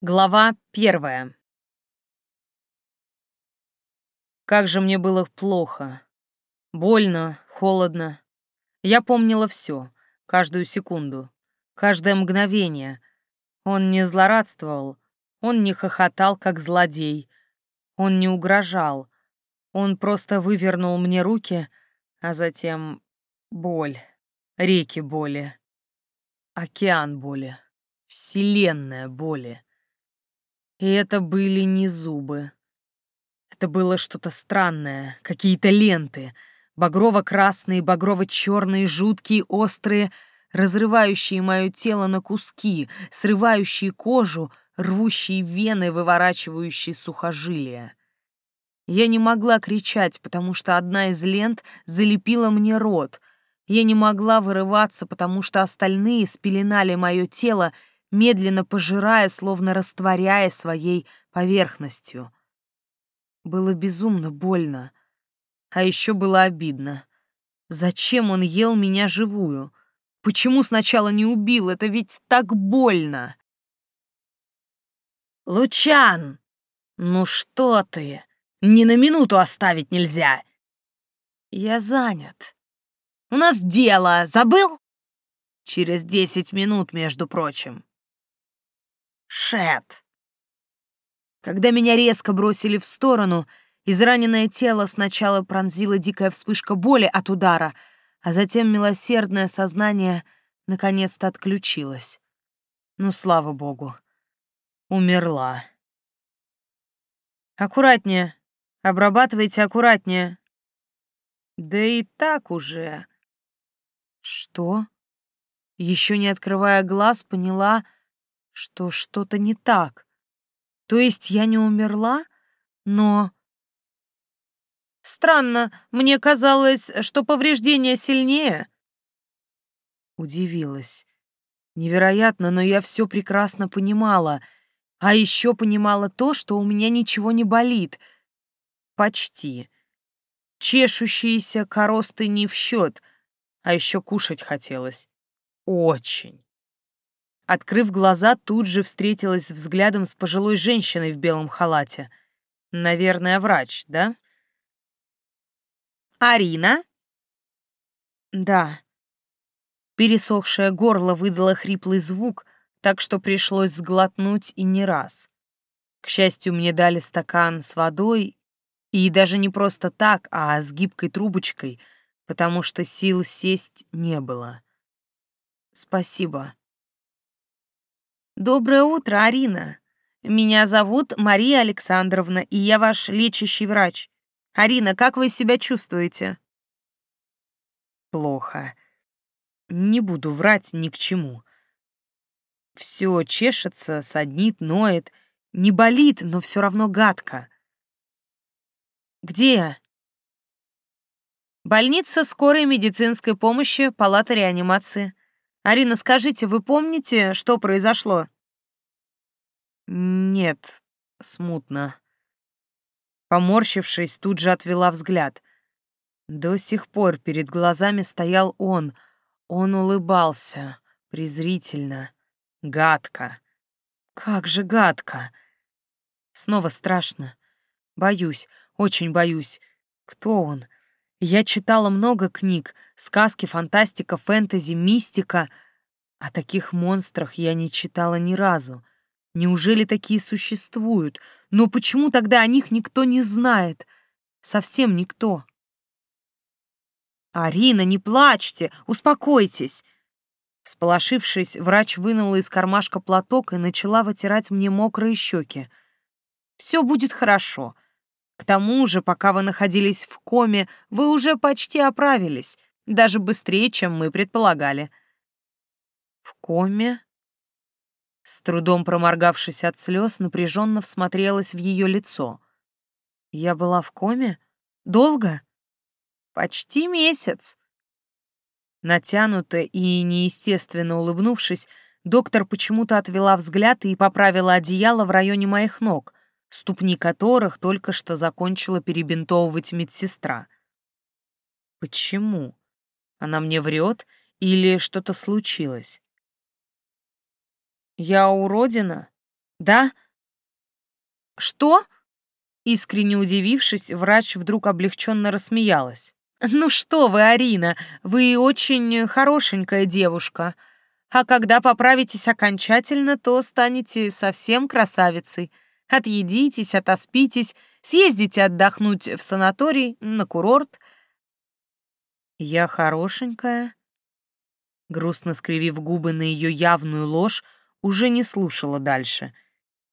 Глава первая. Как же мне было плохо. Больно, холодно. Я помнила все, каждую секунду, каждое мгновение. Он не злорадствовал, он не хохотал, как злодей. Он не угрожал. Он просто вывернул мне руки, а затем боль, реки боли, океан боли, вселенная боли. И это были не зубы. Это было что-то странное, какие-то ленты, багрово-красные, багрово-черные, жуткие, острые, разрывающие мое тело на куски, срывающие кожу, рвущие вены, выворачивающие сухожилия. Я не могла кричать, потому что одна из лент залепила мне рот. Я не могла вырываться, потому что остальные спеленали мое тело медленно пожирая, словно растворяя своей поверхностью. Было безумно больно. А еще было обидно. Зачем он ел меня живую? Почему сначала не убил? Это ведь так больно. «Лучан! Ну что ты? Ни на минуту оставить нельзя!» «Я занят. У нас дело, забыл?» «Через десять минут, между прочим». Шет. Когда меня резко бросили в сторону, израненное тело сначала пронзила дикая вспышка боли от удара, а затем милосердное сознание наконец-то отключилось. Ну, слава богу. Умерла. Аккуратнее. Обрабатывайте аккуратнее. Да и так уже. Что? Еще не открывая глаз, поняла — что что-то не так. То есть я не умерла, но... Странно, мне казалось, что повреждения сильнее. Удивилась. Невероятно, но я все прекрасно понимала. А еще понимала то, что у меня ничего не болит. Почти. Чешущиеся коросты не в счет, а еще кушать хотелось. Очень. Открыв глаза, тут же встретилась взглядом с пожилой женщиной в белом халате. Наверное, врач, да? «Арина?» «Да». Пересохшее горло выдало хриплый звук, так что пришлось сглотнуть и не раз. К счастью, мне дали стакан с водой, и даже не просто так, а с гибкой трубочкой, потому что сил сесть не было. «Спасибо», «Доброе утро, Арина. Меня зовут Мария Александровна, и я ваш лечащий врач. Арина, как вы себя чувствуете?» «Плохо. Не буду врать ни к чему. Все чешется, саднит, ноет. Не болит, но все равно гадко. Где я?» «Больница скорой медицинской помощи, палата реанимации. Арина, скажите, вы помните, что произошло? Нет, смутно. Поморщившись, тут же отвела взгляд. До сих пор перед глазами стоял он. Он улыбался, презрительно, гадко. Как же гадко. Снова страшно. Боюсь, очень боюсь. Кто он? Я читала много книг, сказки, фантастика, фэнтези, мистика. О таких монстрах я не читала ни разу. Неужели такие существуют? Но почему тогда о них никто не знает? Совсем никто. «Арина, не плачьте! Успокойтесь!» Сполошившись, врач вынула из кармашка платок и начала вытирать мне мокрые щеки. «Все будет хорошо. К тому же, пока вы находились в коме, вы уже почти оправились, даже быстрее, чем мы предполагали. В коме? С трудом проморгавшись от слез, напряженно всмотрелась в ее лицо. Я была в коме? Долго? Почти месяц. Натянуто и неестественно улыбнувшись, доктор почему-то отвела взгляд и поправила одеяло в районе моих ног ступни которых только что закончила перебинтовывать медсестра. Почему? Она мне врет или что-то случилось? Я уродина? Да? Что? Искренне удивившись, врач вдруг облегченно рассмеялась. «Ну что вы, Арина, вы очень хорошенькая девушка. А когда поправитесь окончательно, то станете совсем красавицей. Отъедитесь, отоспитесь, съездите отдохнуть в санаторий, на курорт». «Я хорошенькая?» Грустно скривив губы на ее явную ложь, уже не слушала дальше.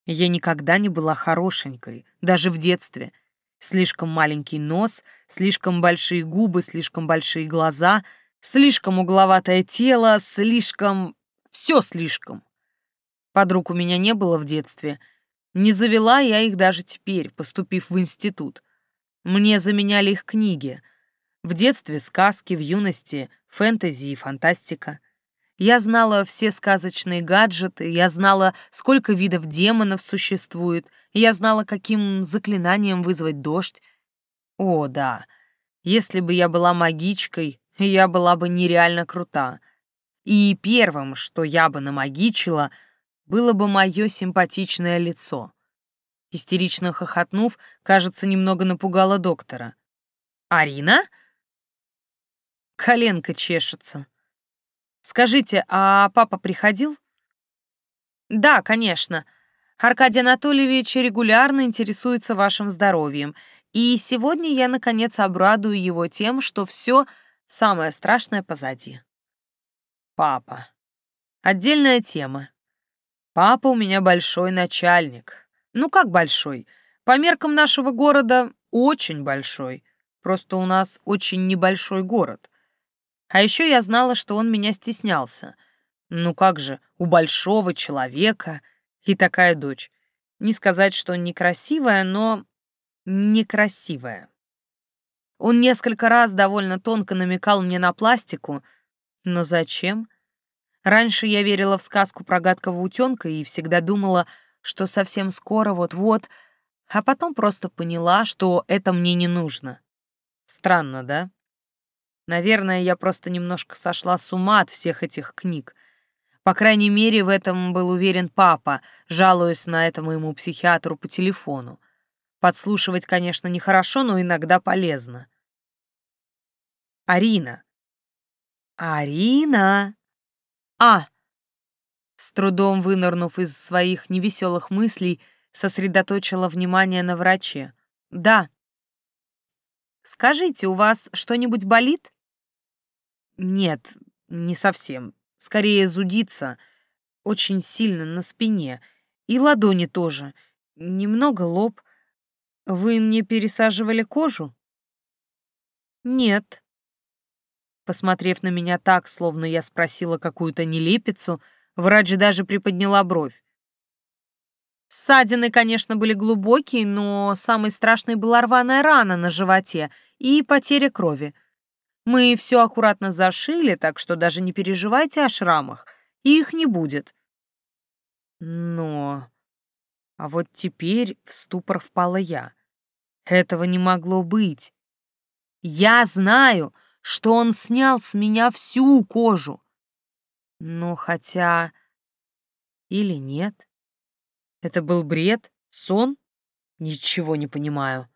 Я никогда не была хорошенькой, даже в детстве. Слишком маленький нос, слишком большие губы, слишком большие глаза, слишком угловатое тело, слишком... Все слишком. Подруг у меня не было в детстве. Не завела я их даже теперь, поступив в институт. Мне заменяли их книги. В детстве сказки, в юности фэнтези и фантастика. Я знала все сказочные гаджеты, я знала, сколько видов демонов существует, я знала, каким заклинанием вызвать дождь. О, да, если бы я была магичкой, я была бы нереально крута. И первым, что я бы намагичила, было бы мое симпатичное лицо. Истерично хохотнув, кажется, немного напугала доктора. «Арина?» Коленка чешется. Скажите, а папа приходил? Да, конечно. Аркадий Анатольевич регулярно интересуется вашим здоровьем, и сегодня я, наконец, обрадую его тем, что все самое страшное позади. Папа. Отдельная тема. Папа у меня большой начальник. Ну как большой? По меркам нашего города очень большой. Просто у нас очень небольшой город. А еще я знала, что он меня стеснялся. Ну как же, у большого человека и такая дочь. Не сказать, что некрасивая, но некрасивая. Он несколько раз довольно тонко намекал мне на пластику, но зачем? Раньше я верила в сказку про гадкого утенка и всегда думала, что совсем скоро вот-вот, а потом просто поняла, что это мне не нужно. Странно, да? Наверное, я просто немножко сошла с ума от всех этих книг. По крайней мере, в этом был уверен папа, жалуясь на это моему психиатру по телефону. Подслушивать, конечно, нехорошо, но иногда полезно. Арина. Арина. А. С трудом вынырнув из своих невеселых мыслей, сосредоточила внимание на враче. Да. Скажите, у вас что-нибудь болит? Нет, не совсем. Скорее зудится. Очень сильно на спине. И ладони тоже. Немного лоб. Вы мне пересаживали кожу? Нет. Посмотрев на меня так, словно я спросила какую-то нелепицу, врач даже приподняла бровь. Ссадины, конечно, были глубокие, но самой страшной была рваная рана на животе и потеря крови. Мы все аккуратно зашили, так что даже не переживайте о шрамах, их не будет. Но... А вот теперь в ступор впала я. Этого не могло быть. Я знаю, что он снял с меня всю кожу. Но хотя... Или нет? Это был бред? Сон? Ничего не понимаю.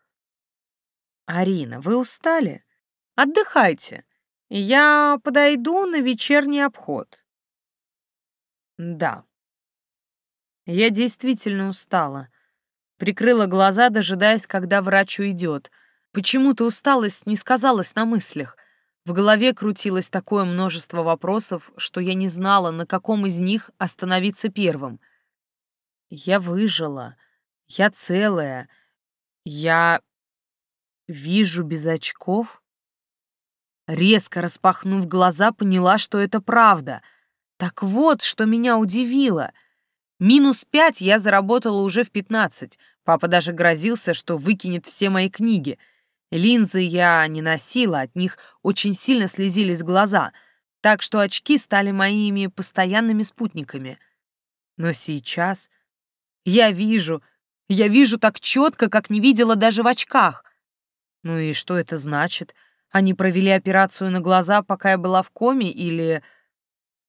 Арина, вы устали? Отдыхайте. Я подойду на вечерний обход. Да. Я действительно устала. Прикрыла глаза, дожидаясь, когда врач уйдет. Почему-то усталость не сказалась на мыслях. В голове крутилось такое множество вопросов, что я не знала, на каком из них остановиться первым. Я выжила. Я целая. Я вижу без очков. Резко распахнув глаза, поняла, что это правда. Так вот, что меня удивило. Минус пять я заработала уже в пятнадцать. Папа даже грозился, что выкинет все мои книги. Линзы я не носила, от них очень сильно слезились глаза, так что очки стали моими постоянными спутниками. Но сейчас я вижу, я вижу так четко, как не видела даже в очках. Ну и что это значит? — они провели операцию на глаза, пока я была в коме, или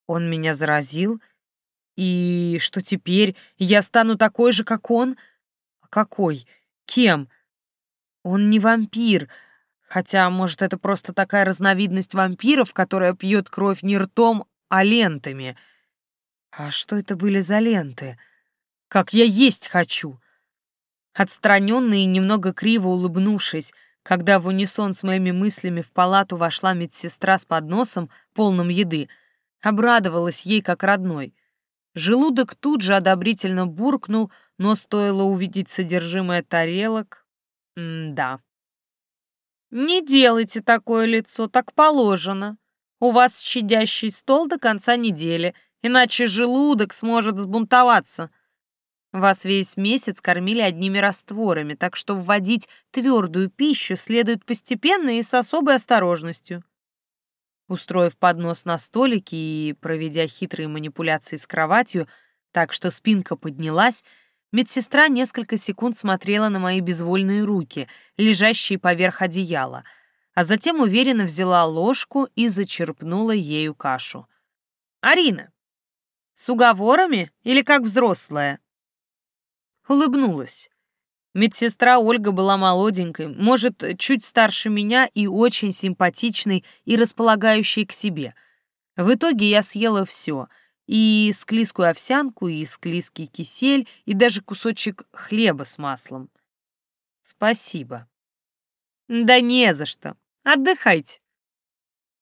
он меня заразил, И что теперь? Я стану такой же, как он? А какой? Кем? Он не вампир, хотя, может, это просто такая разновидность вампиров, которая пьет кровь не ртом, а лентами. А что это были за ленты? Как я есть хочу! Отстраненно и немного криво улыбнувшись, когда в унисон с моими мыслями в палату вошла медсестра с подносом, полным еды, обрадовалась ей как родной. Желудок тут же одобрительно буркнул, но стоило увидеть содержимое тарелок... М-да. «Не делайте такое лицо, так положено. У вас щадящий стол до конца недели, иначе желудок сможет взбунтоваться», вас весь месяц кормили одними растворами, так что вводить твердую пищу следует постепенно и с особой осторожностью. Устроив поднос на столике и проведя хитрые манипуляции с кроватью, так что спинка поднялась, медсестра несколько секунд смотрела на мои безвольные руки, лежащие поверх одеяла, а затем уверенно взяла ложку и зачерпнула ею кашу. «Арина, с уговорами или как взрослая?» улыбнулась. Медсестра Ольга была молоденькой, может, чуть старше меня и очень симпатичной и располагающей к себе. В итоге я съела все — и склизкую овсянку, и склизкий кисель, и даже кусочек хлеба с маслом. Спасибо. Да не за что. Отдыхайте.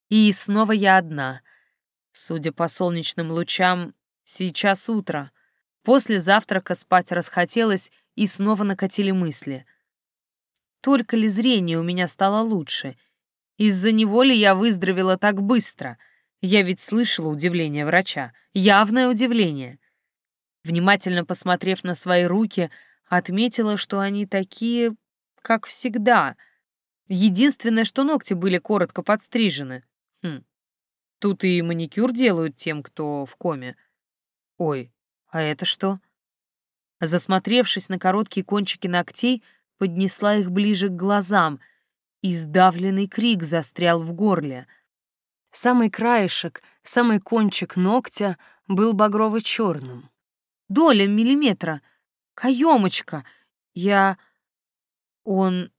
И снова я одна. Судя по солнечным лучам, сейчас утро. После завтрака спать расхотелось, и снова накатили мысли. Только ли зрение у меня стало лучше? Из-за него ли я выздоровела так быстро? Я ведь слышала удивление врача. Явное удивление. Внимательно посмотрев на свои руки, отметила, что они такие, как всегда. Единственное, что ногти были коротко подстрижены. Хм. Тут и маникюр делают тем, кто в коме. Ой, а это что? Засмотревшись на короткие кончики ногтей, поднесла их ближе к глазам, и сдавленный крик застрял в горле. Самый краешек, самый кончик ногтя был багрово-черным. Доля миллиметра. Каемочка. Я... Он...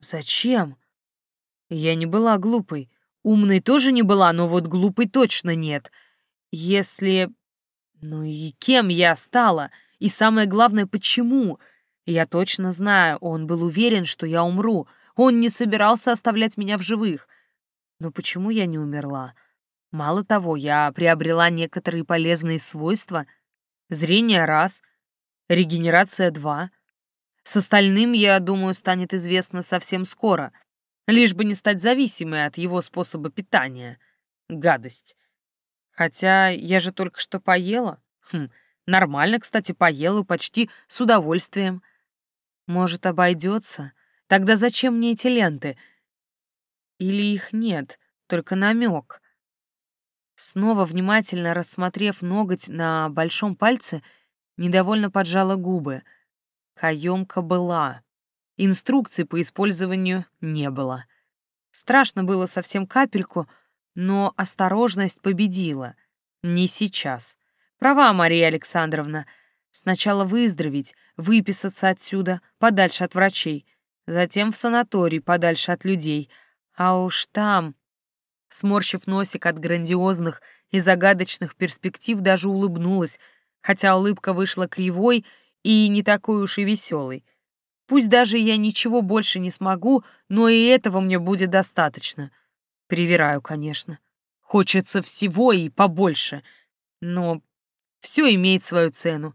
Зачем? Я не была глупой. Умной тоже не была, но вот глупой точно нет. Если ну и кем я стала? И самое главное, почему? Я точно знаю, он был уверен, что я умру. Он не собирался оставлять меня в живых. Но почему я не умерла? Мало того, я приобрела некоторые полезные свойства. Зрение — раз, регенерация — два. С остальным, я думаю, станет известно совсем скоро, лишь бы не стать зависимой от его способа питания. Гадость. Хотя я же только что поела. Хм, нормально, кстати, поела, почти с удовольствием. Может, обойдется? Тогда зачем мне эти ленты? Или их нет, только намек? Снова внимательно рассмотрев ноготь на большом пальце, недовольно поджала губы. Каемка была. Инструкций по использованию не было. Страшно было совсем капельку — но осторожность победила. Не сейчас. Права, Мария Александровна. Сначала выздороветь, выписаться отсюда, подальше от врачей. Затем в санаторий, подальше от людей. А уж там... Сморщив носик от грандиозных и загадочных перспектив, даже улыбнулась, хотя улыбка вышла кривой и не такой уж и веселой. Пусть даже я ничего больше не смогу, но и этого мне будет достаточно. Привираю, конечно. Хочется всего и побольше. Но все имеет свою цену.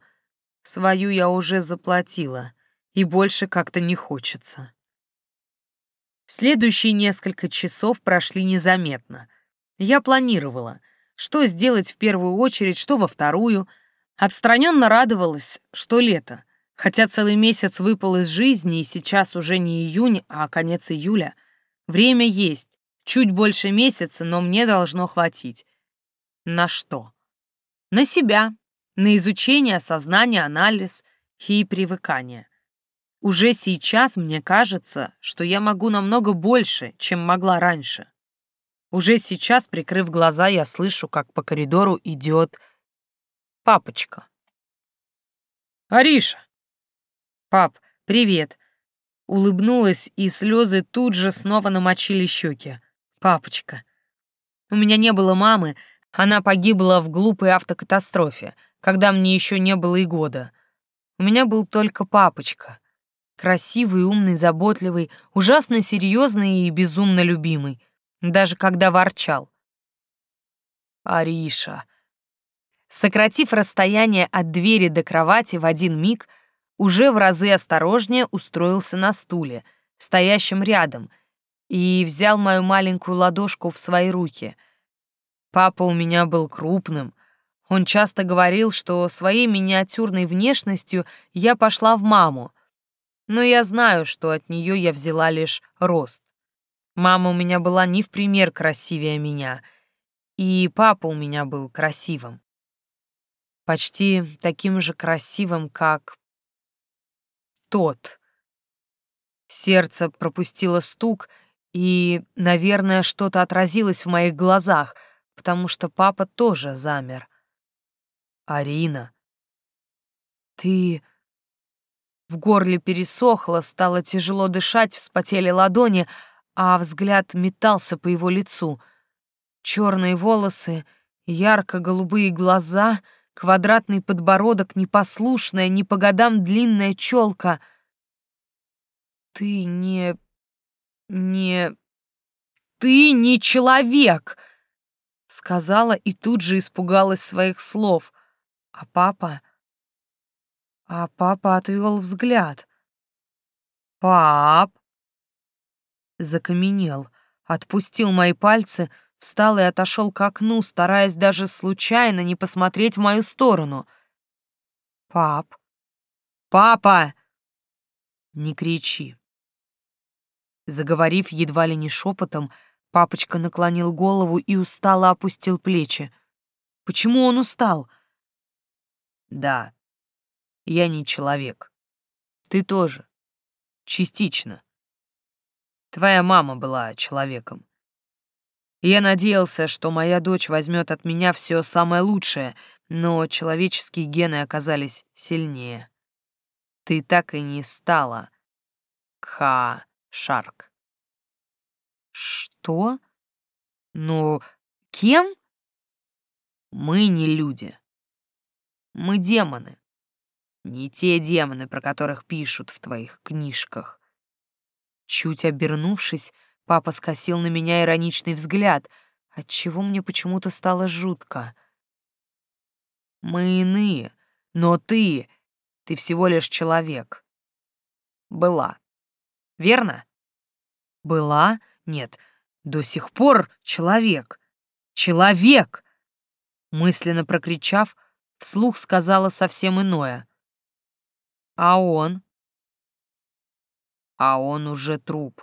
Свою я уже заплатила, и больше как-то не хочется. Следующие несколько часов прошли незаметно. Я планировала, что сделать в первую очередь, что во вторую. Отстраненно радовалась, что лето. Хотя целый месяц выпал из жизни, и сейчас уже не июнь, а конец июля. Время есть, Чуть больше месяца, но мне должно хватить. На что? На себя, на изучение, осознание, анализ и привыкание. Уже сейчас мне кажется, что я могу намного больше, чем могла раньше. Уже сейчас, прикрыв глаза, я слышу, как по коридору идет Папочка. Ариша. Пап, привет. Улыбнулась, и слезы тут же снова намочили щеки. Папочка. У меня не было мамы, она погибла в глупой автокатастрофе, когда мне еще не было и года. У меня был только папочка. Красивый, умный, заботливый, ужасно серьезный и безумно любимый. Даже когда ворчал. Ариша. Сократив расстояние от двери до кровати в один миг, уже в разы осторожнее устроился на стуле, стоящем рядом, и взял мою маленькую ладошку в свои руки. Папа у меня был крупным. Он часто говорил, что своей миниатюрной внешностью я пошла в маму, но я знаю, что от нее я взяла лишь рост. Мама у меня была не в пример красивее меня, и папа у меня был красивым. Почти таким же красивым, как тот. Сердце пропустило стук, и, наверное, что-то отразилось в моих глазах, потому что папа тоже замер. «Арина, ты...» В горле пересохло, стало тяжело дышать, вспотели ладони, а взгляд метался по его лицу. Черные волосы, ярко-голубые глаза, квадратный подбородок, непослушная, не по годам длинная челка. «Ты не... не... ты не человек!» Сказала и тут же испугалась своих слов. А папа а папа отвел взгляд. «Пап!» Закаменел, отпустил мои пальцы, встал и отошел к окну, стараясь даже случайно не посмотреть в мою сторону. «Пап! Папа!» «Не кричи!» Заговорив едва ли не шепотом, папочка наклонил голову и устало опустил плечи. «Почему он устал?» «Да, я не человек. Ты тоже. Частично. Твоя мама была человеком. Я надеялся, что моя дочь возьмет от меня все самое лучшее, но человеческие гены оказались сильнее. Ты так и не стала. Кха-Шарк. Что? Ну, кем? Мы не люди. Мы демоны. Не те демоны, про которых пишут в твоих книжках. Чуть обернувшись, папа скосил на меня ироничный взгляд, отчего мне почему-то стало жутко. Мы иные, но ты, ты всего лишь человек. Была. Верно? Была? Нет, до сих пор человек. Человек! Мысленно прокричав, вслух сказала совсем иное — а он? А он уже труп.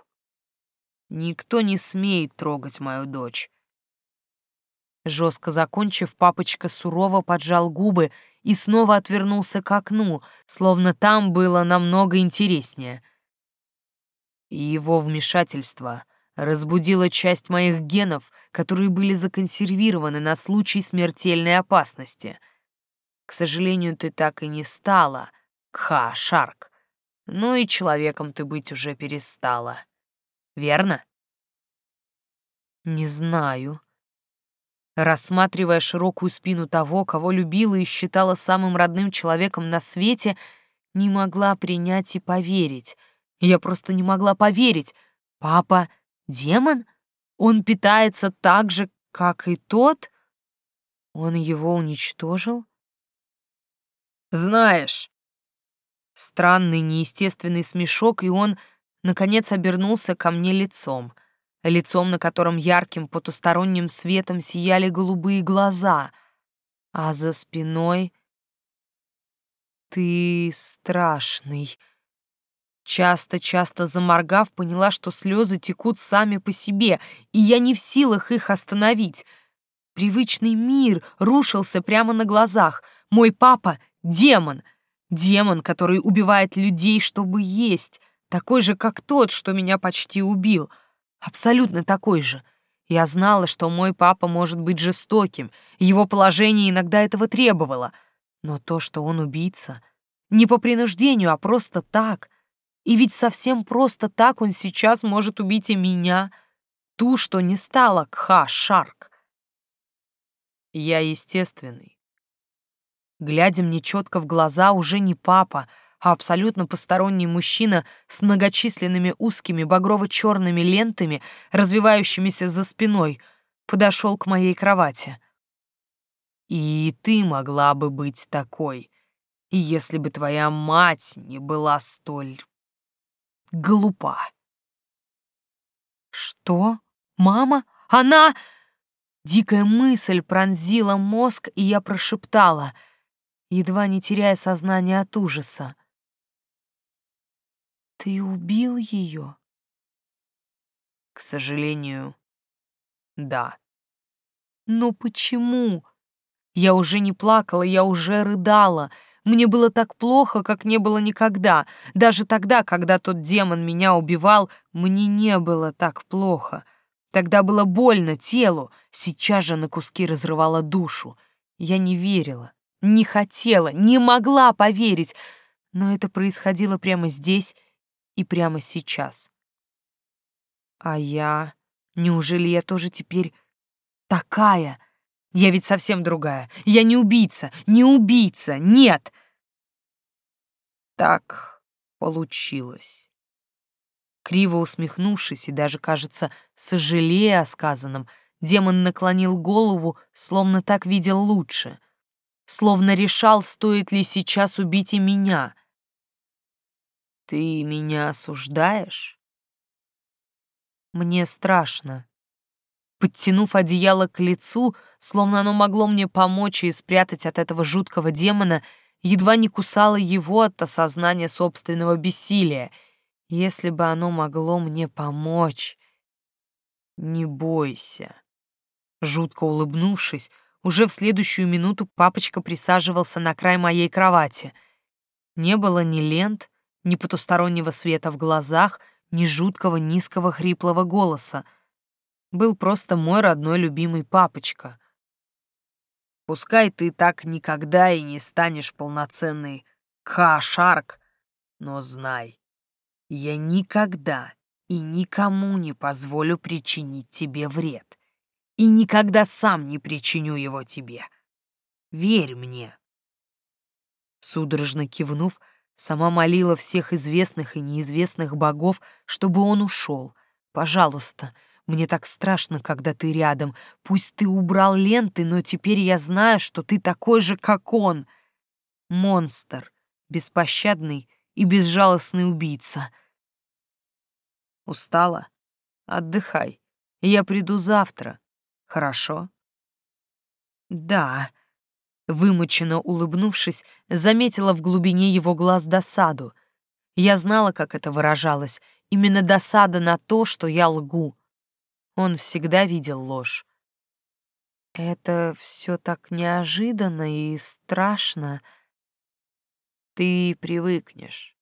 Никто не смеет трогать мою дочь. Жестко закончив, папочка сурово поджал губы и снова отвернулся к окну, словно там было намного интереснее. его вмешательство разбудило часть моих генов, которые были законсервированы на случай смертельной опасности. К сожалению, ты так и не стала — Кха, Шарк. Ну и человеком ты быть уже перестала. Верно? Не знаю. Рассматривая широкую спину того, кого любила и считала самым родным человеком на свете, не могла принять и поверить. Я просто не могла поверить. Папа — демон? Он питается так же, как и тот? Он его уничтожил? «Знаешь, Странный, неестественный смешок, и он, наконец, обернулся ко мне лицом. Лицом, на котором ярким потусторонним светом сияли голубые глаза. А за спиной... «Ты страшный». Часто-часто заморгав, поняла, что слезы текут сами по себе, и я не в силах их остановить. Привычный мир рушился прямо на глазах. Мой папа — демон — Демон, который убивает людей, чтобы есть, такой же, как тот, что меня почти убил. Абсолютно такой же. Я знала, что мой папа может быть жестоким, его положение иногда этого требовало. Но то, что он убийца, не по принуждению, а просто так. И ведь совсем просто так он сейчас может убить и меня, ту, что не стала Кха-Шарк. Я естественный. Глядя мне четко в глаза, уже не папа, а абсолютно посторонний мужчина с многочисленными узкими багрово-черными лентами, развивающимися за спиной, подошел к моей кровати. И ты могла бы быть такой, если бы твоя мать не была столь глупа. Что? Мама? Она... Дикая мысль пронзила мозг, и я прошептала, едва не теряя сознание от ужаса. Ты убил ее? К сожалению, да. Но почему? Я уже не плакала, я уже рыдала. Мне было так плохо, как не было никогда. Даже тогда, когда тот демон меня убивал, мне не было так плохо. Тогда было больно телу, сейчас же на куски разрывала душу. Я не верила, не хотела, не могла поверить, но это происходило прямо здесь и прямо сейчас. А я... Неужели я тоже теперь такая? Я ведь совсем другая. Я не убийца, не убийца, нет. Так получилось. Криво усмехнувшись и даже, кажется, сожалея о сказанном, демон наклонил голову, словно так видел лучше. Словно решал, стоит ли сейчас убить и меня. Ты меня осуждаешь? Мне страшно. Подтянув одеяло к лицу, словно оно могло мне помочь и спрятать от этого жуткого демона, едва не кусала его от осознания собственного бессилия. Если бы оно могло мне помочь... Не бойся. Жутко улыбнувшись, уже в следующую минуту папочка присаживался на край моей кровати. Не было ни лент, ни потустороннего света в глазах, ни жуткого низкого хриплого голоса. Был просто мой родной любимый папочка. Пускай ты так никогда и не станешь полноценной Ха-Шарк, но знай, я никогда и никому не позволю причинить тебе вред. И никогда сам не причиню его тебе. Верь мне. Судорожно кивнув, Сама молила всех известных и неизвестных богов, чтобы он ушел. Пожалуйста, мне так страшно, когда ты рядом. Пусть ты убрал ленты, но теперь я знаю, что ты такой же, как он. Монстр, беспощадный и безжалостный убийца. Устала? Отдыхай. Я приду завтра. Хорошо? Да, Вымученно улыбнувшись, заметила в глубине его глаз досаду. Я знала, как это выражалось, именно досада на то, что я лгу. Он всегда видел ложь. Это все так неожиданно и страшно. Ты привыкнешь.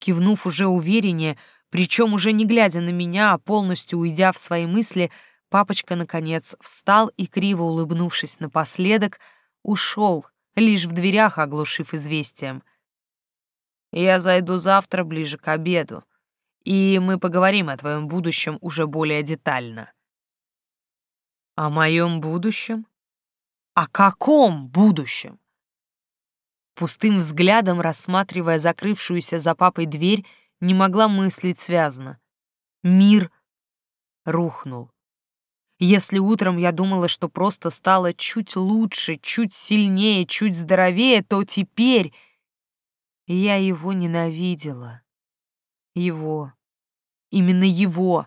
Кивнув уже увереннее, причем уже не глядя на меня, а полностью уйдя в свои мысли, папочка, наконец, встал и, криво улыбнувшись напоследок, ушел, лишь в дверях оглушив известием. «Я зайду завтра ближе к обеду, и мы поговорим о твоем будущем уже более детально». «О моем будущем? О каком будущем?» Пустым взглядом, рассматривая закрывшуюся за папой дверь, не могла мыслить связно. Мир рухнул. Если утром я думала, что просто стала чуть лучше, чуть сильнее, чуть здоровее, то теперь я его ненавидела. Его. Именно его.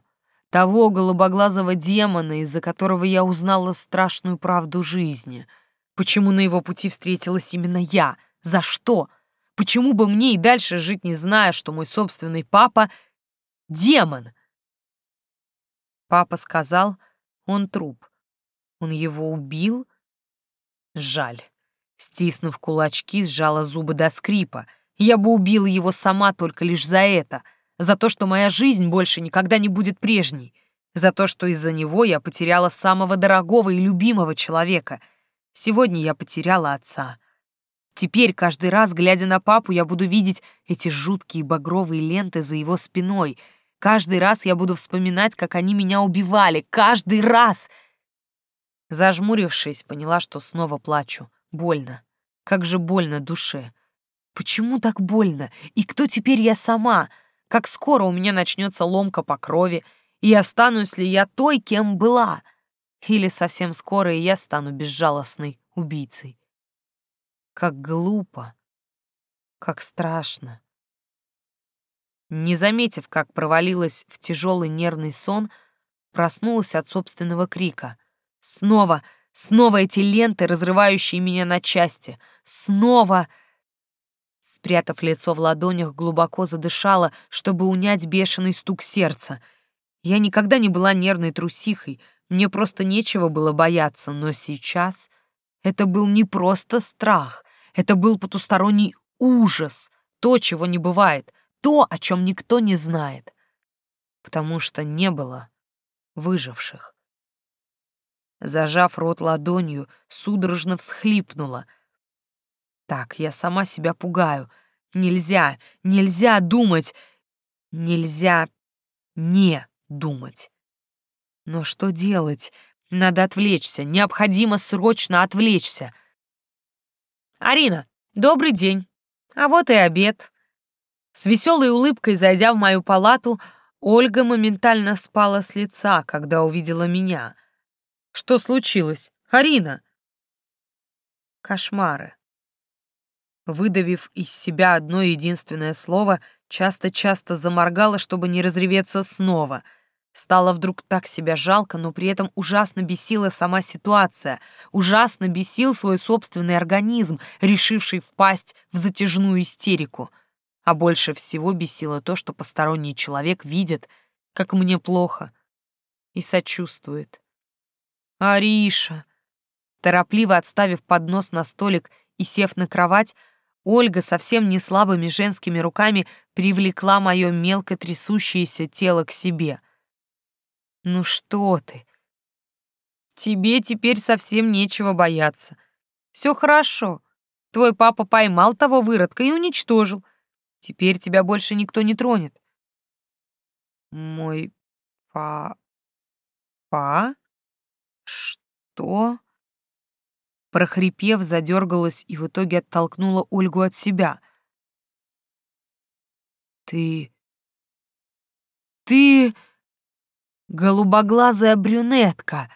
Того голубоглазого демона, из-за которого я узнала страшную правду жизни. Почему на его пути встретилась именно я? За что? Почему бы мне и дальше жить, не зная, что мой собственный папа — демон? Папа сказал, он труп. Он его убил? Жаль. Стиснув кулачки, сжала зубы до скрипа. Я бы убила его сама только лишь за это. За то, что моя жизнь больше никогда не будет прежней. За то, что из-за него я потеряла самого дорогого и любимого человека. Сегодня я потеряла отца. Теперь каждый раз, глядя на папу, я буду видеть эти жуткие багровые ленты за его спиной. Каждый раз я буду вспоминать, как они меня убивали. Каждый раз! Зажмурившись, поняла, что снова плачу. Больно. Как же больно душе. Почему так больно? И кто теперь я сама? Как скоро у меня начнется ломка по крови? И останусь ли я той, кем была? Или совсем скоро и я стану безжалостной убийцей? Как глупо, как страшно. Не заметив, как провалилась в тяжелый нервный сон, проснулась от собственного крика. Снова, снова эти ленты, разрывающие меня на части. Снова... Спрятав лицо в ладонях, глубоко задышала, чтобы унять бешеный стук сердца. Я никогда не была нервной трусихой, мне просто нечего было бояться, но сейчас это был не просто страх, это был потусторонний ужас, то, чего не бывает, то, о чем никто не знает. Потому что не было выживших. Зажав рот ладонью, судорожно всхлипнула. Так, я сама себя пугаю. Нельзя, нельзя думать. Нельзя не думать. Но что делать? Надо отвлечься, необходимо срочно отвлечься. «Арина, добрый день. А вот и обед». С веселой улыбкой, зайдя в мою палату, Ольга моментально спала с лица, когда увидела меня. «Что случилось? Арина?» «Кошмары». Выдавив из себя одно единственное слово, часто-часто заморгала, чтобы не разреветься снова — Стало вдруг так себя жалко, но при этом ужасно бесила сама ситуация, ужасно бесил свой собственный организм, решивший впасть в затяжную истерику. А больше всего бесило то, что посторонний человек видит, как мне плохо, и сочувствует. «Ариша!» Торопливо отставив поднос на столик и сев на кровать, Ольга совсем не слабыми женскими руками привлекла мое мелко трясущееся тело к себе — ну что ты? Тебе теперь совсем нечего бояться. Все хорошо. Твой папа поймал того выродка и уничтожил. Теперь тебя больше никто не тронет. Мой па... па? Что? Прохрипев, задергалась и в итоге оттолкнула Ольгу от себя. Ты... Ты голубоглазая брюнетка.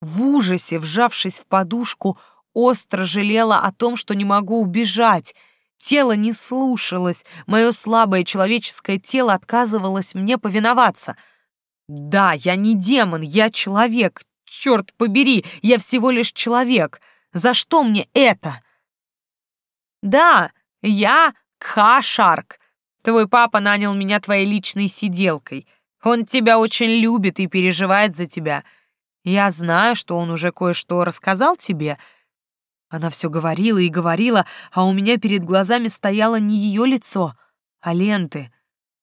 В ужасе, вжавшись в подушку, остро жалела о том, что не могу убежать. Тело не слушалось, мое слабое человеческое тело отказывалось мне повиноваться. Да, я не демон, я человек. Черт побери, я всего лишь человек. За что мне это? Да, я Кха-Шарк. Твой папа нанял меня твоей личной сиделкой — он тебя очень любит и переживает за тебя. Я знаю, что он уже кое-что рассказал тебе». Она все говорила и говорила, а у меня перед глазами стояло не ее лицо, а ленты.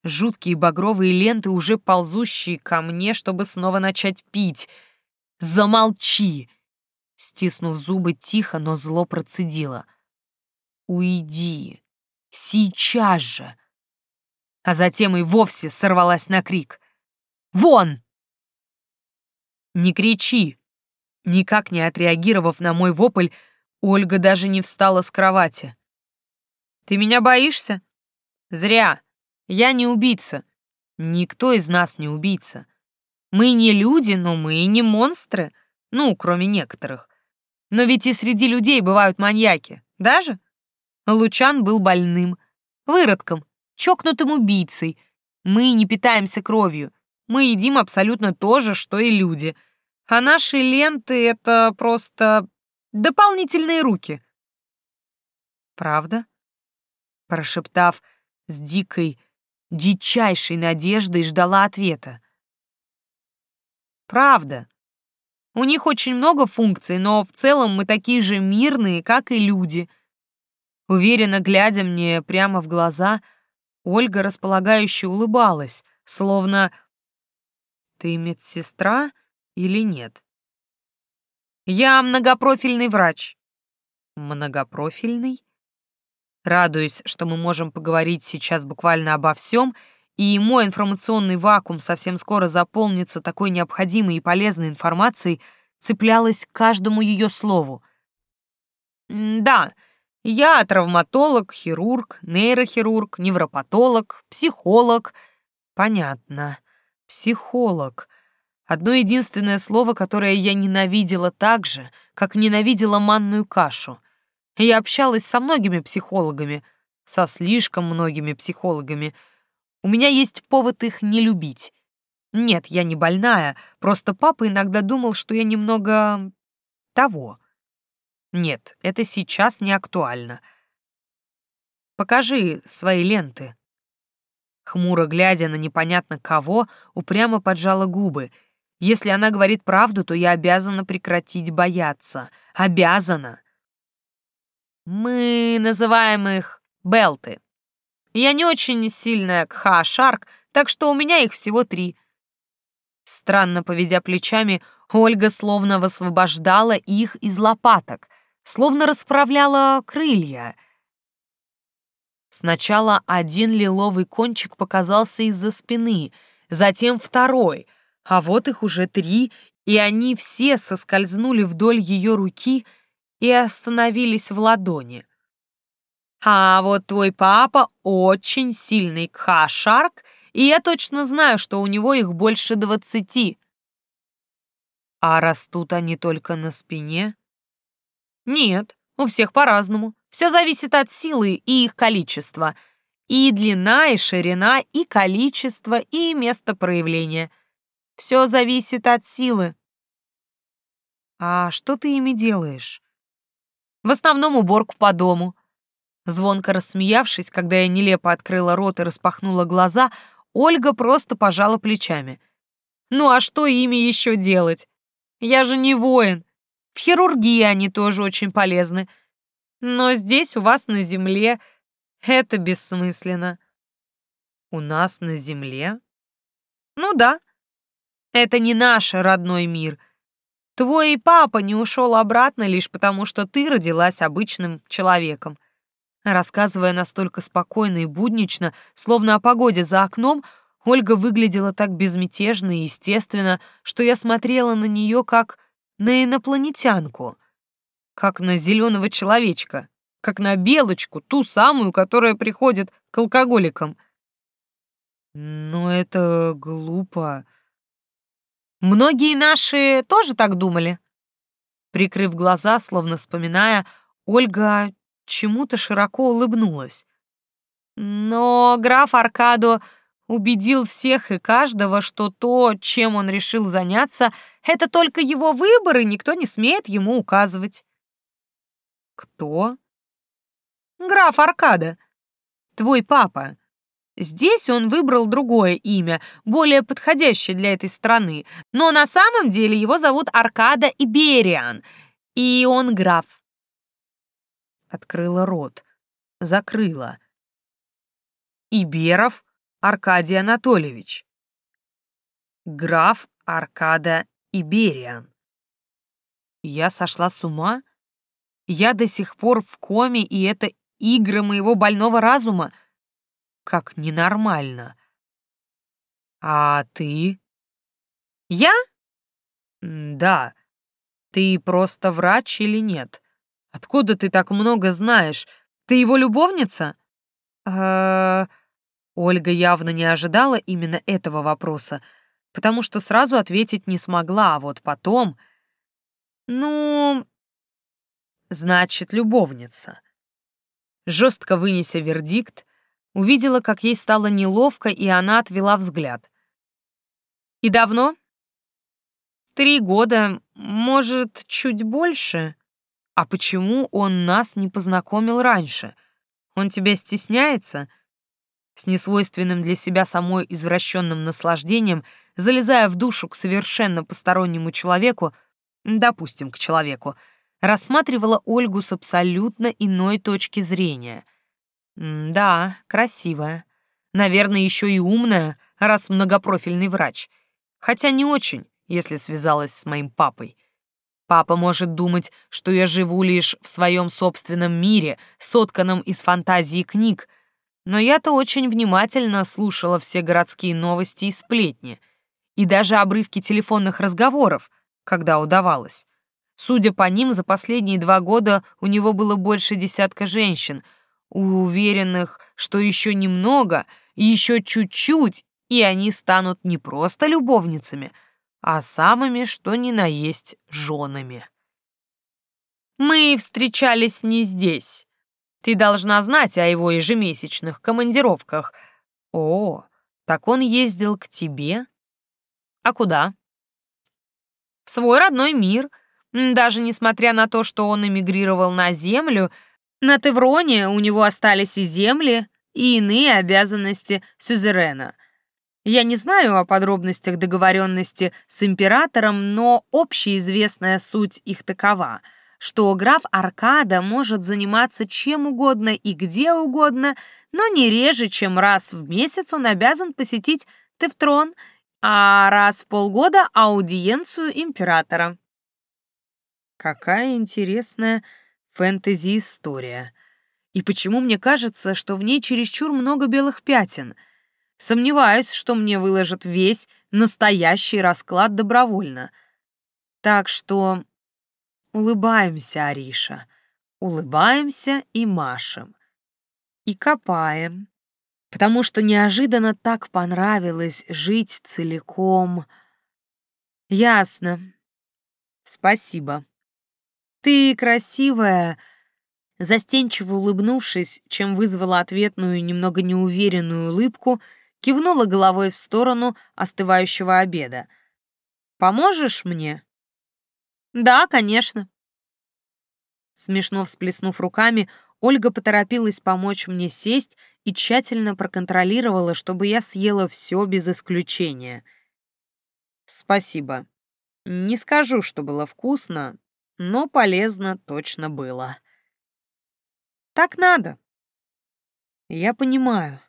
Жуткие багровые ленты, уже ползущие ко мне, чтобы снова начать пить. «Замолчи!» Стиснув зубы, тихо, но зло процедила. «Уйди! Сейчас же!» А затем и вовсе сорвалась на крик. Вон!» «Не кричи!» Никак не отреагировав на мой вопль, Ольга даже не встала с кровати. «Ты меня боишься?» «Зря. Я не убийца. Никто из нас не убийца. Мы не люди, но мы и не монстры. Ну, кроме некоторых. Но ведь и среди людей бывают маньяки, даже? Лучан был больным, выродком, чокнутым убийцей. Мы не питаемся кровью, мы едим абсолютно то же, что и люди. А наши ленты — это просто дополнительные руки. Правда? Прошептав с дикой, дичайшей надеждой, ждала ответа. Правда. У них очень много функций, но в целом мы такие же мирные, как и люди. Уверенно глядя мне прямо в глаза, Ольга располагающе улыбалась, словно ты медсестра или нет? Я многопрофильный врач. Многопрофильный? Радуюсь, что мы можем поговорить сейчас буквально обо всем, и мой информационный вакуум совсем скоро заполнится такой необходимой и полезной информацией, цеплялась к каждому ее слову. «Да, я травматолог, хирург, нейрохирург, невропатолог, психолог». «Понятно. Психолог. Одно единственное слово, которое я ненавидела так же, как ненавидела манную кашу. Я общалась со многими психологами, со слишком многими психологами. У меня есть повод их не любить. Нет, я не больная, просто папа иногда думал, что я немного... того. Нет, это сейчас не актуально. Покажи свои ленты. Хмуро глядя на непонятно кого, упрямо поджала губы. Если она говорит правду, то я обязана прекратить бояться. Обязана. Мы называем их белты. Я не очень сильная кха-шарк, так что у меня их всего три. Странно поведя плечами, Ольга словно высвобождала их из лопаток, словно расправляла крылья. Сначала один лиловый кончик показался из-за спины, затем второй, а вот их уже три, и они все соскользнули вдоль ее руки — и остановились в ладони. А вот твой папа очень сильный кха-шарк, и я точно знаю, что у него их больше двадцати. А растут они только на спине? Нет, у всех по-разному. Все зависит от силы и их количества. И длина, и ширина, и количество, и место проявления. Все зависит от силы. А что ты ими делаешь? В основном уборку по дому. Звонко рассмеявшись, когда я нелепо открыла рот и распахнула глаза, Ольга просто пожала плечами. «Ну а что ими еще делать? Я же не воин. В хирургии они тоже очень полезны. Но здесь у вас на земле это бессмысленно». «У нас на земле?» «Ну да. Это не наш родной мир». Твой папа не ушел обратно лишь потому, что ты родилась обычным человеком. Рассказывая настолько спокойно и буднично, словно о погоде за окном, Ольга выглядела так безмятежно и естественно, что я смотрела на нее как на инопланетянку, как на зеленого человечка, как на белочку, ту самую, которая приходит к алкоголикам. Но это глупо. Многие наши тоже так думали. Прикрыв глаза, словно вспоминая, Ольга чему-то широко улыбнулась. Но граф Аркадо убедил всех и каждого, что то, чем он решил заняться, это только его выбор, и никто не смеет ему указывать. Кто? Граф Аркадо. Твой папа. Здесь он выбрал другое имя, более подходящее для этой страны, но на самом деле его зовут Аркада Ибериан, и он граф. Открыла рот, закрыла. Иберов Аркадий Анатольевич. Граф Аркада Ибериан. Я сошла с ума? Я до сих пор в коме, и это игры моего больного разума — как ненормально. А ты? Я? Да. Ты просто врач или нет? Откуда ты так много знаешь? Ты его любовница? Э Ольга явно не ожидала именно этого вопроса, потому что сразу ответить не смогла, а вот потом... Ну, значит, любовница. Жестко вынеся вердикт, Увидела, как ей стало неловко, и она отвела взгляд. «И давно?» «Три года, может, чуть больше. А почему он нас не познакомил раньше? Он тебя стесняется?» С несвойственным для себя самой извращенным наслаждением, залезая в душу к совершенно постороннему человеку, допустим, к человеку, рассматривала Ольгу с абсолютно иной точки зрения. Да, красивая. Наверное, еще и умная, раз многопрофильный врач. Хотя не очень, если связалась с моим папой. Папа может думать, что я живу лишь в своем собственном мире, сотканном из фантазии книг, но я-то очень внимательно слушала все городские новости и сплетни, и даже обрывки телефонных разговоров, когда удавалось. Судя по ним, за последние два года у него было больше десятка женщин, уверенных, что еще немного, еще чуть-чуть, и они станут не просто любовницами, а самыми, что ни на есть, женами. Мы встречались не здесь. Ты должна знать о его ежемесячных командировках. О, так он ездил к тебе? А куда? В свой родной мир. Даже несмотря на то, что он эмигрировал на Землю, на Тевроне у него остались и земли, и иные обязанности сюзерена. Я не знаю о подробностях договоренности с императором, но общеизвестная суть их такова, что граф Аркада может заниматься чем угодно и где угодно, но не реже, чем раз в месяц он обязан посетить Тевтрон, а раз в полгода аудиенцию императора. Какая интересная фэнтези-история. И почему мне кажется, что в ней чересчур много белых пятен — Сомневаюсь, что мне выложат весь настоящий расклад добровольно. Так что улыбаемся, Ариша, улыбаемся и машем. И копаем. Потому что неожиданно так понравилось жить целиком. Ясно. Спасибо. Ты красивая, Застенчиво улыбнувшись, чем вызвала ответную немного неуверенную улыбку, кивнула головой в сторону остывающего обеда. «Поможешь мне?» «Да, конечно». Смешно всплеснув руками, Ольга поторопилась помочь мне сесть и тщательно проконтролировала, чтобы я съела все без исключения. «Спасибо. Не скажу, что было вкусно, но полезно точно было». «Так надо». «Я понимаю».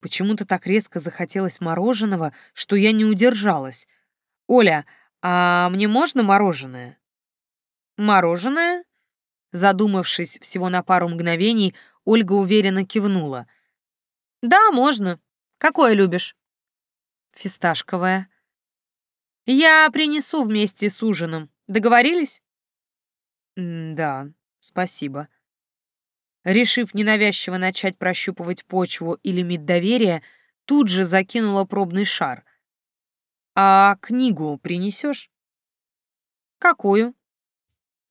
Почему-то так резко захотелось мороженого, что я не удержалась. «Оля, а мне можно мороженое?» «Мороженое?» Задумавшись всего на пару мгновений, Ольга уверенно кивнула. «Да, можно. Какое любишь?» «Фисташковое». «Я принесу вместе с ужином. Договорились?» «Да, спасибо». Решив ненавязчиво начать прощупывать почву и лимит доверия, тут же закинула пробный шар. «А книгу принесешь?» «Какую?»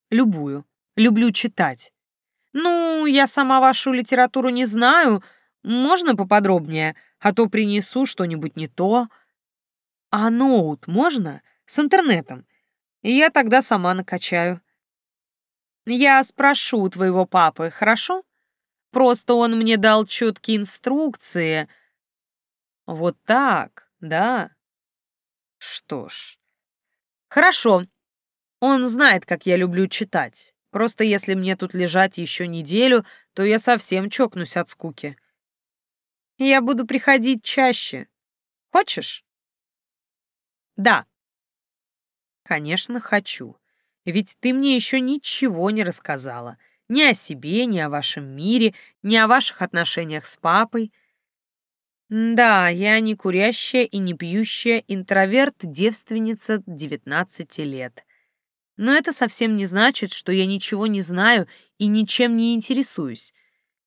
«Любую. Люблю читать». «Ну, я сама вашу литературу не знаю. Можно поподробнее, а то принесу что-нибудь не то». «А ноут можно? С интернетом? Я тогда сама накачаю». Я спрошу твоего папы, хорошо? Просто он мне дал четкие инструкции. Вот так, да? Что ж. Хорошо. Он знает, как я люблю читать. Просто если мне тут лежать еще неделю, то я совсем чокнусь от скуки. Я буду приходить чаще. Хочешь? Да. Конечно, хочу. Ведь ты мне еще ничего не рассказала. Ни о себе, ни о вашем мире, ни о ваших отношениях с папой. Да, я не курящая и не пьющая интроверт-девственница 19 лет. Но это совсем не значит, что я ничего не знаю и ничем не интересуюсь.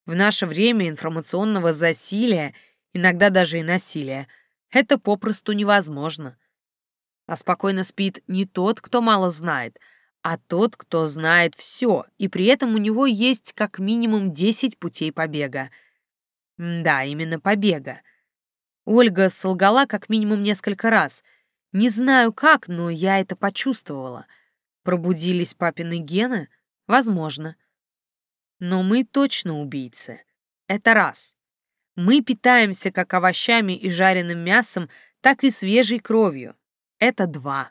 В наше время информационного засилия, иногда даже и насилия, это попросту невозможно. А спокойно спит не тот, кто мало знает — а тот, кто знает все, и при этом у него есть как минимум 10 путей побега. Да, именно побега. Ольга солгала как минимум несколько раз. Не знаю как, но я это почувствовала. Пробудились папины гены? Возможно. Но мы точно убийцы. Это раз. Мы питаемся как овощами и жареным мясом, так и свежей кровью. Это два.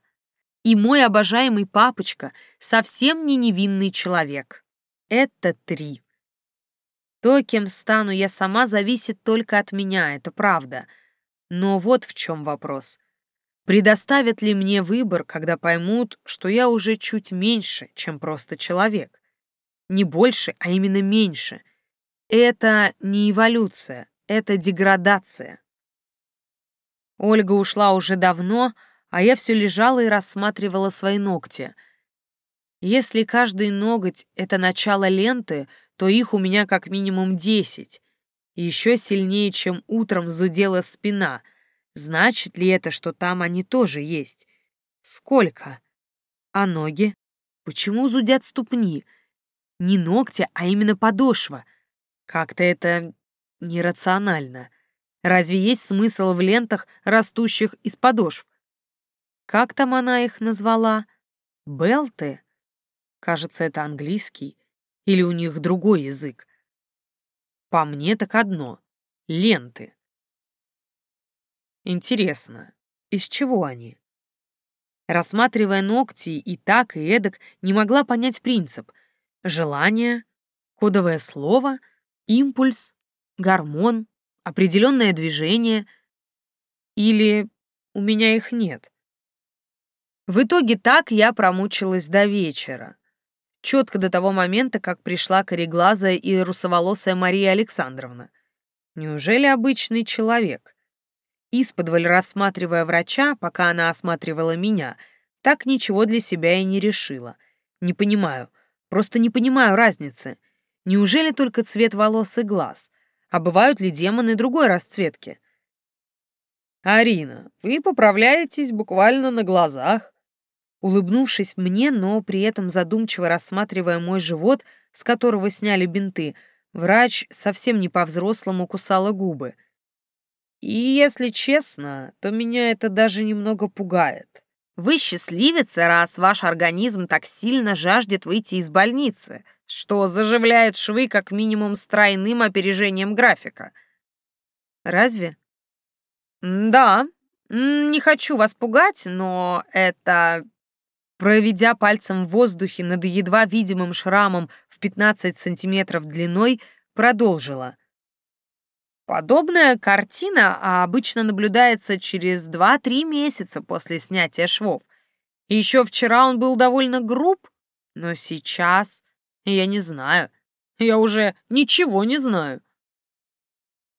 И мой обожаемый папочка совсем не невинный человек. Это три. То, кем стану я сама, зависит только от меня, это правда. Но вот в чем вопрос. Предоставят ли мне выбор, когда поймут, что я уже чуть меньше, чем просто человек? Не больше, а именно меньше. Это не эволюция, это деградация. Ольга ушла уже давно, а я все лежала и рассматривала свои ногти. Если каждый ноготь — это начало ленты, то их у меня как минимум десять. Еще сильнее, чем утром зудела спина. Значит ли это, что там они тоже есть? Сколько? А ноги? Почему зудят ступни? Не ногти, а именно подошва. Как-то это нерационально. Разве есть смысл в лентах, растущих из подошв? Как там она их назвала? Белты? Кажется, это английский. Или у них другой язык. По мне так одно — ленты. Интересно, из чего они? Рассматривая ногти и так, и эдак, не могла понять принцип. Желание, кодовое слово, импульс, гормон, определенное движение. Или у меня их нет. В итоге так я промучилась до вечера. Четко до того момента, как пришла кореглазая и русоволосая Мария Александровна. Неужели обычный человек? Исподволь рассматривая врача, пока она осматривала меня, так ничего для себя и не решила. Не понимаю, просто не понимаю разницы. Неужели только цвет волос и глаз? А бывают ли демоны другой расцветки? «Арина, вы поправляетесь буквально на глазах», Улыбнувшись мне, но при этом задумчиво рассматривая мой живот, с которого сняли бинты, врач совсем не по-взрослому кусала губы. И если честно, то меня это даже немного пугает. Вы счастливица, раз ваш организм так сильно жаждет выйти из больницы, что заживляет швы как минимум с тройным опережением графика. Разве? Да, не хочу вас пугать, но это Проведя пальцем в воздухе над едва видимым шрамом в 15 сантиметров длиной, продолжила. Подобная картина обычно наблюдается через 2-3 месяца после снятия швов. Еще вчера он был довольно груб, но сейчас я не знаю. Я уже ничего не знаю.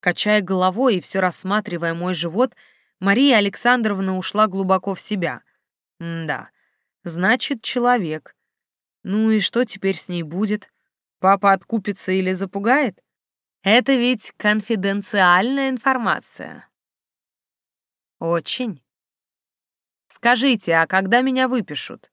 Качая головой и все рассматривая мой живот, Мария Александровна ушла глубоко в себя. М да, Значит, человек. Ну и что теперь с ней будет? Папа откупится или запугает? Это ведь конфиденциальная информация. Очень. Скажите, а когда меня выпишут?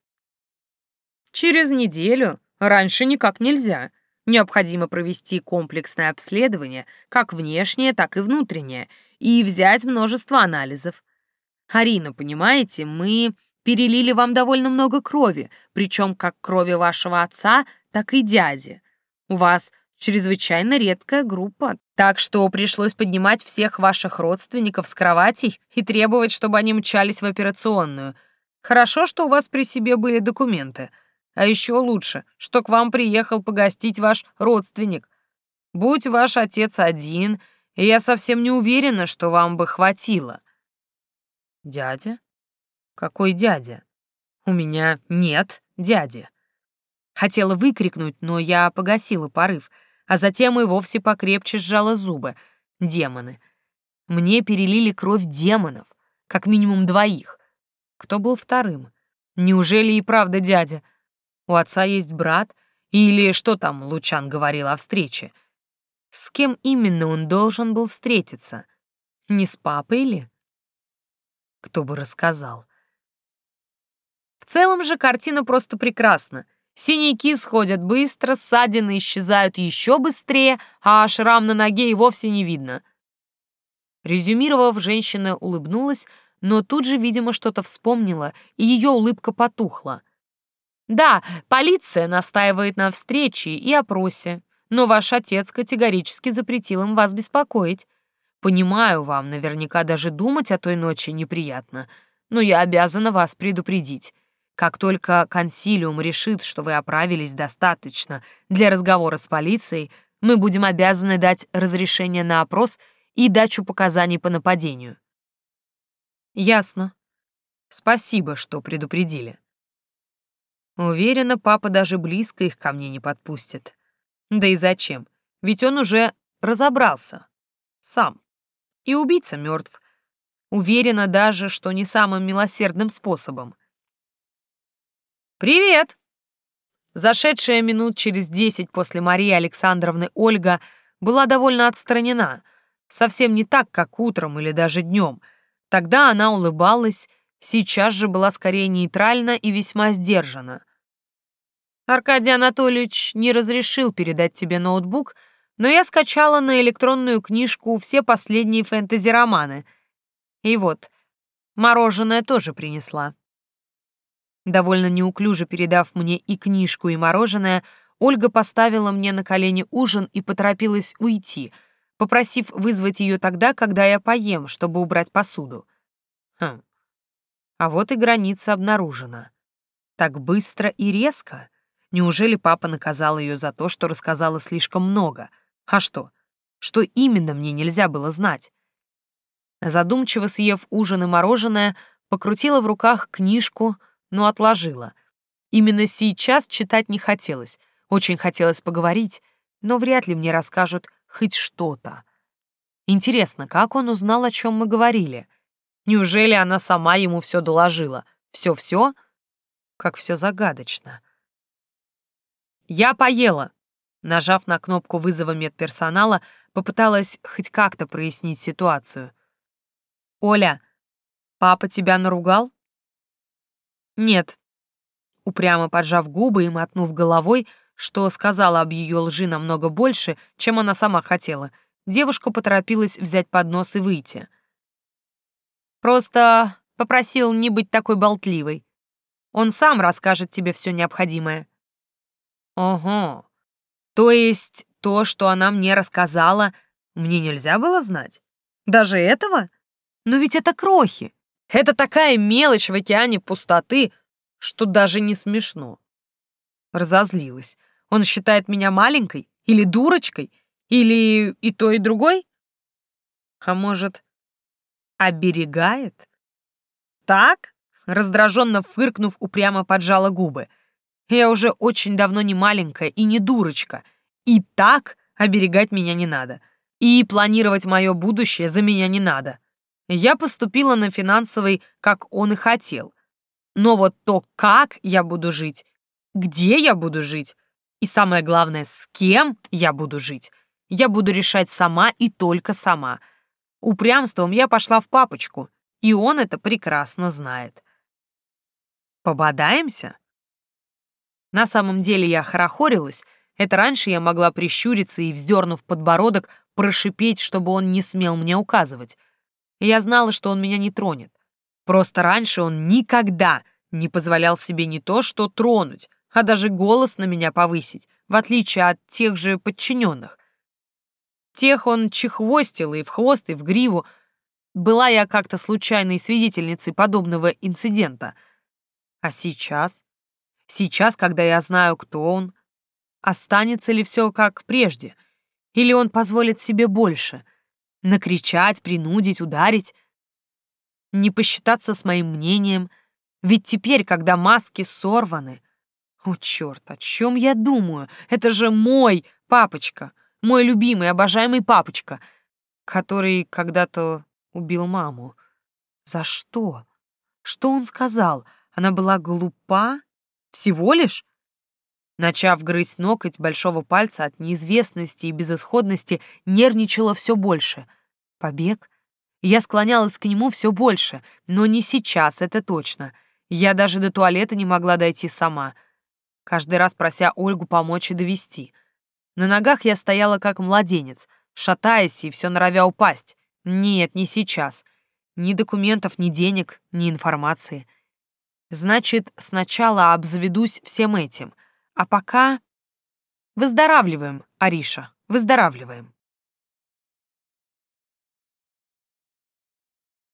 Через неделю. Раньше никак нельзя. Необходимо провести комплексное обследование, как внешнее, так и внутреннее, и взять множество анализов. Арина, понимаете, мы перелили вам довольно много крови, причем как крови вашего отца, так и дяди. У вас чрезвычайно редкая группа, так что пришлось поднимать всех ваших родственников с кроватей и требовать, чтобы они мчались в операционную. Хорошо, что у вас при себе были документы. А еще лучше, что к вам приехал погостить ваш родственник. Будь ваш отец один, я совсем не уверена, что вам бы хватило. Дядя? Какой дядя? У меня нет дяди. Хотела выкрикнуть, но я погасила порыв, а затем и вовсе покрепче сжала зубы. Демоны. Мне перелили кровь демонов, как минимум двоих. Кто был вторым? Неужели и правда дядя? У отца есть брат? Или что там Лучан говорил о встрече? С кем именно он должен был встретиться? Не с папой ли? Кто бы рассказал? В целом же картина просто прекрасна. Синяки сходят быстро, ссадины исчезают еще быстрее, а шрам на ноге и вовсе не видно. Резюмировав, женщина улыбнулась, но тут же, видимо, что-то вспомнила, и ее улыбка потухла. «Да, полиция настаивает на встрече и опросе, но ваш отец категорически запретил им вас беспокоить. Понимаю, вам наверняка даже думать о той ночи неприятно, но я обязана вас предупредить. Как только консилиум решит, что вы оправились достаточно для разговора с полицией, мы будем обязаны дать разрешение на опрос и дачу показаний по нападению. Ясно. Спасибо, что предупредили. Уверена, папа даже близко их ко мне не подпустит. Да и зачем? Ведь он уже разобрался. Сам. И убийца мертв. Уверена даже, что не самым милосердным способом. «Привет!» Зашедшая минут через десять после Марии Александровны Ольга была довольно отстранена, совсем не так, как утром или даже днем. Тогда она улыбалась, сейчас же была скорее нейтральна и весьма сдержана. «Аркадий Анатольевич не разрешил передать тебе ноутбук, но я скачала на электронную книжку все последние фэнтези-романы. И вот, мороженое тоже принесла». Довольно неуклюже передав мне и книжку, и мороженое, Ольга поставила мне на колени ужин и поторопилась уйти, попросив вызвать ее тогда, когда я поем, чтобы убрать посуду. Хм. А вот и граница обнаружена. Так быстро и резко. Неужели папа наказал ее за то, что рассказала слишком много? А что? Что именно мне нельзя было знать? Задумчиво съев ужин и мороженое, покрутила в руках книжку, но отложила. Именно сейчас читать не хотелось. Очень хотелось поговорить, но вряд ли мне расскажут хоть что-то. Интересно, как он узнал, о чем мы говорили? Неужели она сама ему все доложила? Все-все? Как все загадочно. «Я поела!» Нажав на кнопку вызова медперсонала, попыталась хоть как-то прояснить ситуацию. «Оля, папа тебя наругал?» «Нет». Упрямо поджав губы и мотнув головой, что сказала об ее лжи намного больше, чем она сама хотела, девушка поторопилась взять поднос и выйти. «Просто попросил не быть такой болтливой. Он сам расскажет тебе все необходимое». «Ого. То есть то, что она мне рассказала, мне нельзя было знать? Даже этого? Но ведь это крохи. Это такая мелочь в океане пустоты, что даже не смешно. Разозлилась. Он считает меня маленькой или дурочкой, или и то, и другой? А может, оберегает? Так? Раздраженно фыркнув, упрямо поджала губы. Я уже очень давно не маленькая и не дурочка. И так оберегать меня не надо. И планировать мое будущее за меня не надо. Я поступила на финансовый, как он и хотел. Но вот то, как я буду жить, где я буду жить, и самое главное, с кем я буду жить, я буду решать сама и только сама. Упрямством я пошла в папочку, и он это прекрасно знает. Пободаемся? На самом деле я хорохорилась, это раньше я могла прищуриться и, вздернув подбородок, прошипеть, чтобы он не смел мне указывать я знала, что он меня не тронет. Просто раньше он никогда не позволял себе не то что тронуть, а даже голос на меня повысить, в отличие от тех же подчиненных. Тех он чехвостил и в хвост, и в гриву. Была я как-то случайной свидетельницей подобного инцидента. А сейчас? Сейчас, когда я знаю, кто он, останется ли все как прежде? Или он позволит себе больше — накричать, принудить, ударить. Не посчитаться с моим мнением, ведь теперь, когда маски сорваны... О, черт, о чем я думаю? Это же мой папочка, мой любимый, обожаемый папочка, который когда-то убил маму. За что? Что он сказал? Она была глупа? Всего лишь? Начав грызть ноготь большого пальца от неизвестности и безысходности, нервничала все больше. Побег? Я склонялась к нему все больше, но не сейчас, это точно. Я даже до туалета не могла дойти сама, каждый раз прося Ольгу помочь и довести. На ногах я стояла как младенец, шатаясь и все норовя упасть. Нет, не сейчас. Ни документов, ни денег, ни информации. Значит, сначала обзаведусь всем этим — а пока... Выздоравливаем, Ариша, выздоравливаем.